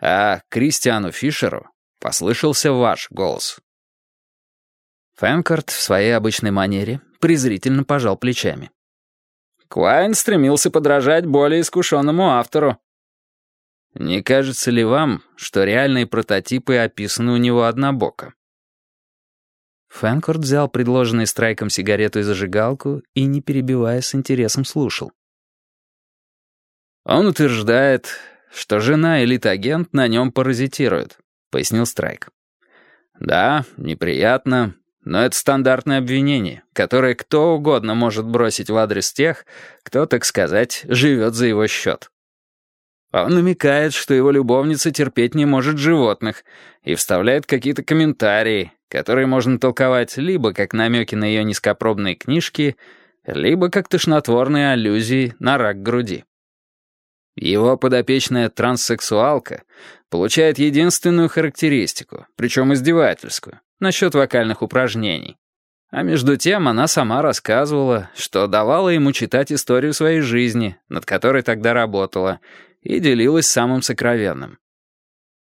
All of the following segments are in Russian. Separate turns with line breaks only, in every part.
а Кристиану Фишеру послышался ваш голос». Фэнкорт в своей обычной манере презрительно пожал плечами. Квайн стремился подражать более искушенному автору. Не кажется ли вам, что реальные прототипы описаны у него однобоко? Фэнкорт взял предложенный страйком сигарету и зажигалку и, не перебивая, с интересом слушал. «Он утверждает, что жена элит-агент на нем паразитирует», — пояснил Страйк. «Да, неприятно, но это стандартное обвинение, которое кто угодно может бросить в адрес тех, кто, так сказать, живет за его счет. Он намекает, что его любовница терпеть не может животных, и вставляет какие-то комментарии, которые можно толковать либо как намеки на ее низкопробные книжки, либо как тошнотворные аллюзии на рак груди. Его подопечная транссексуалка получает единственную характеристику, причем издевательскую, насчет вокальных упражнений. А между тем она сама рассказывала, что давала ему читать историю своей жизни, над которой тогда работала, и делилась самым сокровенным.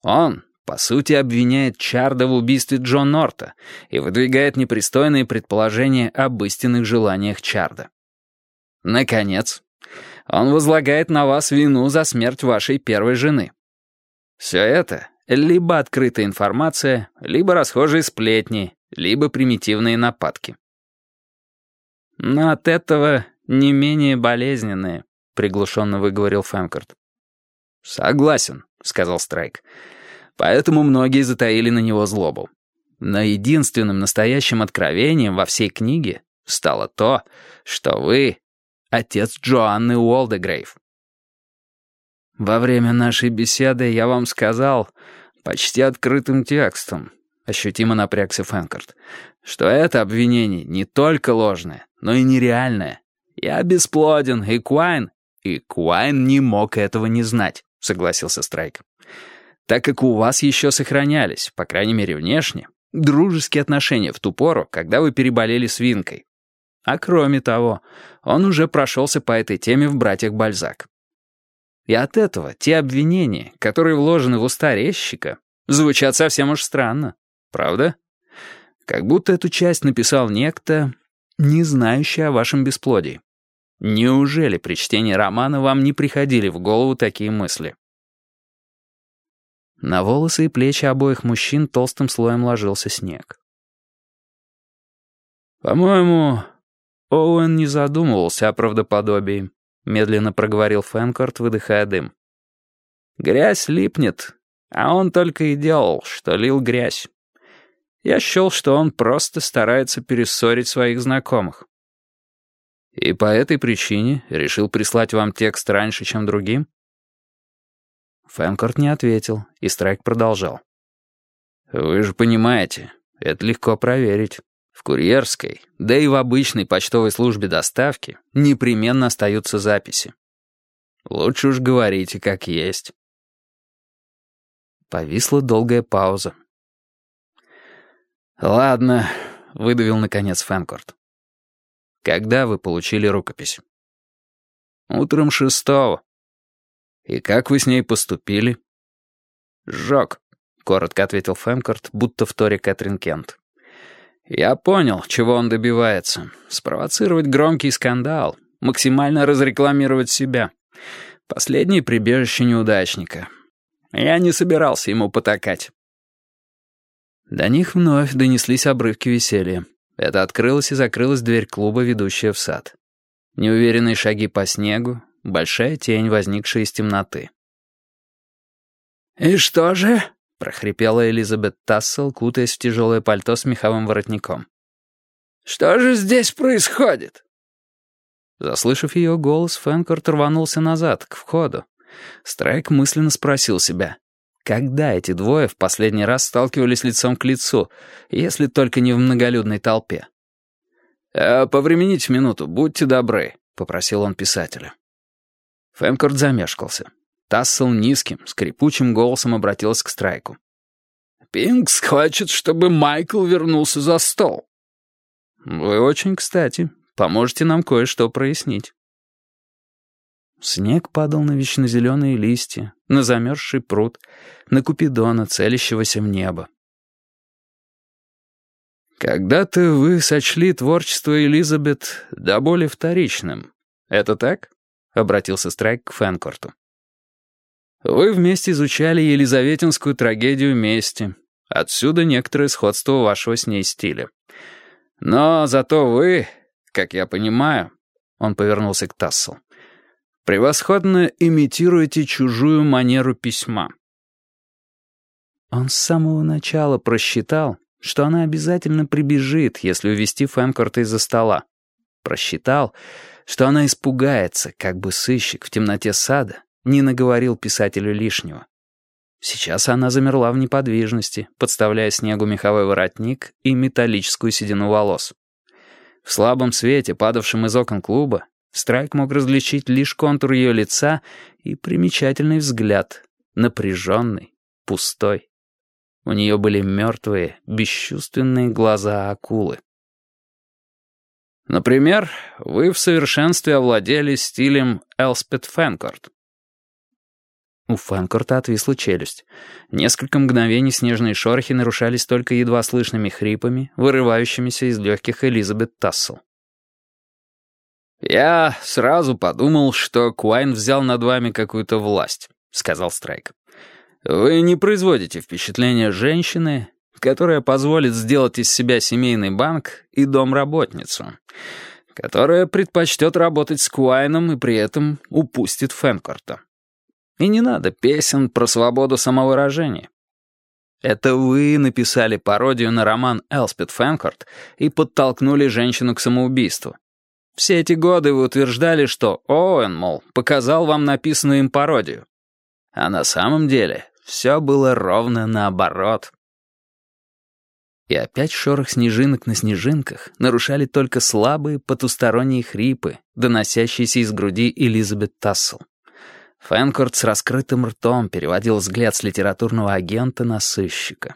Он, по сути, обвиняет Чарда в убийстве Джон Норта и выдвигает непристойные предположения об истинных желаниях Чарда. Наконец, он возлагает на вас вину за смерть вашей первой жены. Все это либо открытая информация, либо расхожие сплетни, либо примитивные нападки. Но от этого не менее болезненные, приглушенно выговорил Фэнкорт. «Согласен», — сказал Страйк. «Поэтому многие затаили на него злобу. Но единственным настоящим откровением во всей книге стало то, что вы — отец Джоанны Уолдегрейв. Во время нашей беседы я вам сказал, почти открытым текстом, ощутимо напрягся Фэнкорт, что это обвинение не только ложное, но и нереальное. Я бесплоден, и Куайн... И Куайн не мог этого не знать согласился Страйк. «Так как у вас еще сохранялись, по крайней мере внешне, дружеские отношения в ту пору, когда вы переболели свинкой. А кроме того, он уже прошелся по этой теме в «Братьях Бальзак». И от этого те обвинения, которые вложены в уста резчика, звучат совсем уж странно, правда? Как будто эту часть написал некто, не знающий о вашем бесплодии. Неужели при чтении романа вам не приходили в голову такие мысли? На волосы и плечи обоих мужчин толстым слоем ложился снег. «По-моему, Оуэн не задумывался о правдоподобии», — медленно проговорил Фэнкорт, выдыхая дым. «Грязь липнет, а он только и делал, что лил грязь. Я счел, что он просто старается перессорить своих знакомых. И по этой причине решил прислать вам текст раньше, чем другим? Фэнкорт не ответил, и Страйк продолжал. Вы же понимаете, это легко проверить. Курьерской, да и в обычной почтовой службе доставки непременно остаются записи. Лучше уж говорите, как есть. Повисла долгая пауза. «Ладно», — выдавил наконец Фэнкорт. Когда вы получили рукопись? Утром шестого. И как вы с ней поступили? Сжег, коротко ответил Фэнкорт, будто в торе Кэтрин Кент. Я понял, чего он добивается. Спровоцировать громкий скандал, максимально разрекламировать себя. Последнее прибежище неудачника. Я не собирался ему потакать. До них вновь донеслись обрывки веселья. Это открылась и закрылась дверь клуба, ведущая в сад. Неуверенные шаги по снегу, большая тень, возникшая из темноты. «И что же?» — прохрипела Элизабет Тассел, кутаясь в тяжелое пальто с меховым воротником. «Что же здесь происходит?» Заслышав ее голос, Фэнкорт рванулся назад, к входу. Страйк мысленно спросил себя, когда эти двое в последний раз сталкивались лицом к лицу, если только не в многолюдной толпе? «Э, «Повремените минуту, будьте добры», — попросил он писателя. Фэмкорт замешкался. Тассел низким, скрипучим голосом обратилась к Страйку. «Пинкс хочет, чтобы Майкл вернулся за стол». «Вы очень кстати. Поможете нам кое-что прояснить». Снег падал на вечно зеленые листья, на замерзший пруд, на Купидона, целящегося в небо. «Когда-то вы сочли творчество Элизабет до боли вторичным. Это так?» — обратился Страйк к Фэнкорту. «Вы вместе изучали елизаветинскую трагедию мести. Отсюда некоторое сходство вашего с ней стиля. Но зато вы, как я понимаю...» Он повернулся к Тассел. «Превосходно имитируете чужую манеру письма». Он с самого начала просчитал, что она обязательно прибежит, если увести Фэнкорта из-за стола. Просчитал, что она испугается, как бы сыщик в темноте сада не наговорил писателю лишнего. Сейчас она замерла в неподвижности, подставляя снегу меховой воротник и металлическую седину волос. В слабом свете, падавшем из окон клуба, Страйк мог различить лишь контур ее лица и примечательный взгляд, напряженный, пустой. У нее были мертвые, бесчувственные глаза акулы. Например, вы в совершенстве овладели стилем Элспет Фэнкорт. У Фэнкорта отвисла челюсть. Несколько мгновений снежные шорохи нарушались только едва слышными хрипами, вырывающимися из легких Элизабет Тассел. «Я сразу подумал, что Куайн взял над вами какую-то власть», — сказал Страйк. Вы не производите впечатление женщины, которая позволит сделать из себя семейный банк и домработницу, которая предпочтет работать с Куайном и при этом упустит Фэнкорта. И не надо песен про свободу самовыражения. Это вы написали пародию на роман Элспет Фэнкорт и подтолкнули женщину к самоубийству. Все эти годы вы утверждали, что Оуэн, мол, показал вам написанную им пародию. А на самом деле все было ровно наоборот. И опять шорох снежинок на снежинках нарушали только слабые потусторонние хрипы, доносящиеся из груди Элизабет Тассел. Фэнкорт с раскрытым ртом переводил взгляд с литературного агента на сыщика.